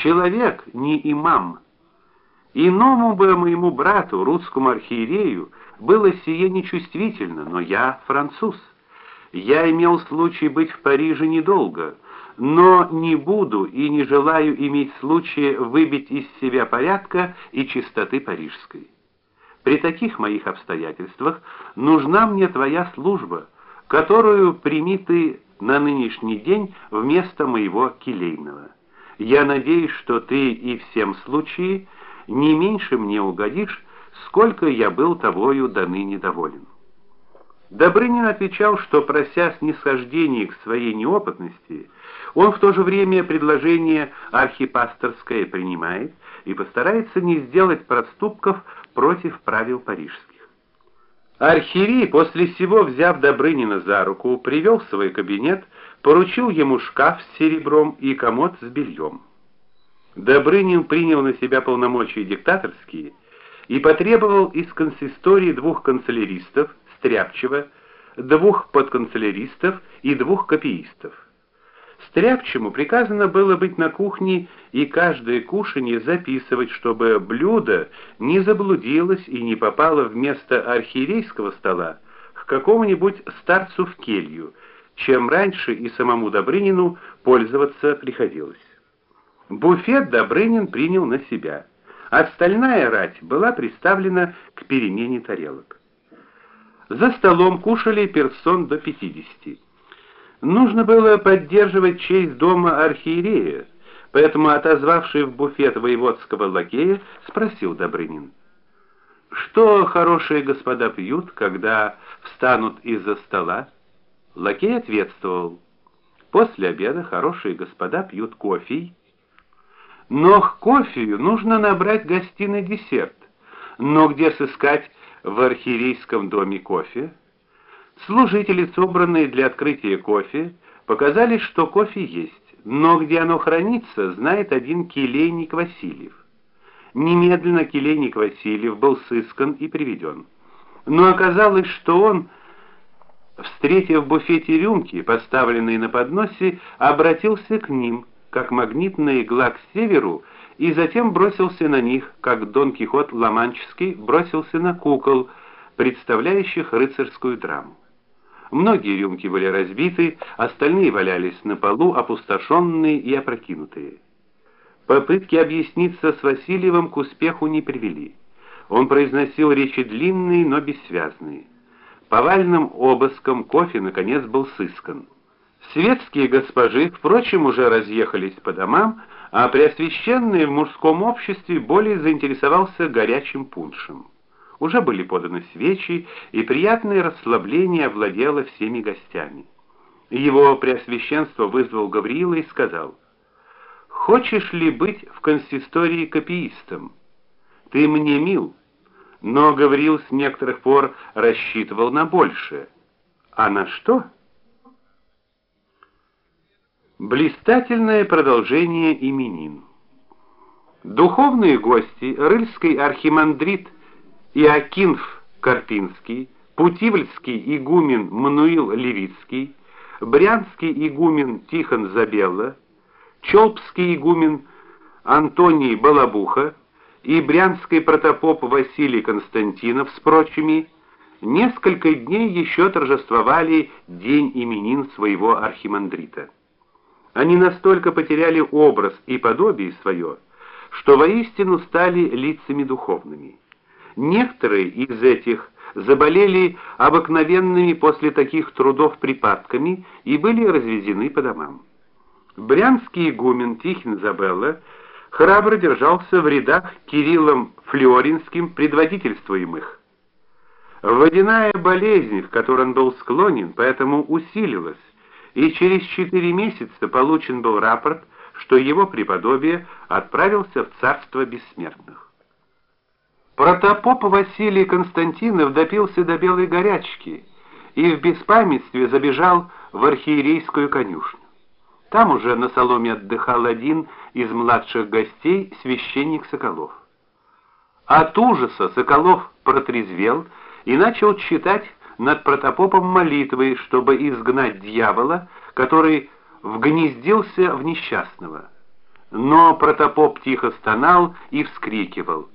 человек не имам. Иному бы моему брату, русскому архиерею, было сие нечувствительно, но я француз. Я имел случай быть в Париже недолго, но не буду и не желаю иметь случая выбить из себя порядка и чистоты парижской. При таких моих обстоятельствах нужна мне твоя служба, которую прими ты на нынешний день вместо моего келейного. Я надеюсь, что ты и всем случае не меньше мне угодишь, сколько я был тобою до ныне доволен. Добрынин отвечал, что прося снисхождения к своей неопытности, он в то же время предложение архипасторское принимает и постарается не сделать проступков против правил парижских. Архиерей, после всего взяв Добрынина за руку, привел в свой кабинет, поручил ему шкаф с серебром и комод с бельем. Добрынин принял на себя полномочия диктаторские и потребовал из консистории двух канцеляристов, Стряпчева, двух подканцеляристов и двух копиистов. Стряпчему приказано было быть на кухне и каждое кушанье записывать, чтобы блюдо не заблудилось и не попало вместо архиерейского стола к какому-нибудь старцу в келью, чем раньше и самому Добрынину пользоваться приходилось. Буфет Добрынин принял на себя. Остальная рать была приставлена к перемене тарелок. За столом кушали персон до пятидесяти. Нужно было поддерживать честь дома архиерея, поэтому отозвавший в буфет воеводского лакея спросил Добрынин: "Что хорошие господа пьют, когда встанут из-за стола?" Лакей ответствовал: "После обеда хорошие господа пьют кофе. Но к кофею нужно набрать гостиный десерт. Но где сыскать в архиерейском доме кофе?" Служители, собранные для открытия кофе, показали, что кофе есть, но где оно хранится, знает один келейник Васильев. Немедленно келейник Васильев был сыскан и приведен. Но оказалось, что он, встретив в буфете рюмки, поставленные на подносе, обратился к ним, как магнитная игла к северу, и затем бросился на них, как Дон Кихот Ламанческий бросился на кукол, представляющих рыцарскую драму. Многие рюмки были разбиты, остальные валялись на полу, опустошенные и опрокинутые. Попытки объясниться с Васильевым к успеху не привели. Он произносил речи длинные, но бессвязные. Повальным обыском кофе наконец был сыскан. Светские госпожи, впрочем, уже разъехались по домам, а преосвященный в мужском обществе более заинтересовался горячим пуншем. Уже были поданы свечи, и приятное расслабление овладело всеми гостями. Его преосвященство вызвал Гавриила и сказал: "Хочешь ли быть в консистории копиистом? Ты мне мил". Но Гавриил с некоторых пор рассчитывал на большее. А на что? Блистательное продолжение именин. Духовные гости, рыльский архимандрит Иокинф Карпинский, Путивльский игумен Мануил Левицкий, Брянский игумен Тихон Забелла, Чолпский игумен Антоний Балабуха и брянский протопоп Василий Константинов с прочими несколько дней еще торжествовали день именин своего архимандрита. Они настолько потеряли образ и подобие свое, что воистину стали лицами духовными. Некоторые из этих заболели обыкновенными после таких трудов припадками и были развезены по домам. Брянский игумен Тихин Забелла храбро держался в рядах Кириллом Флоринским предводительствуемых. Водяная болезнь, к которой он был склонен, поэтому усилилась, и через четыре месяца получен был рапорт, что его преподобие отправился в царство бессмертных. Протопоп Василий Константинов допился до белой горячки и в беспамятстве забежал в архиерейскую конюшню. Там уже на соломе отдыхал один из младших гостей, священник Соколов. От ужаса Соколов протрезвел и начал читать над протопопом молитвы, чтобы изгнать дьявола, который вгнездился в несчастного. Но протопоп тихо стонал и вскрикивал: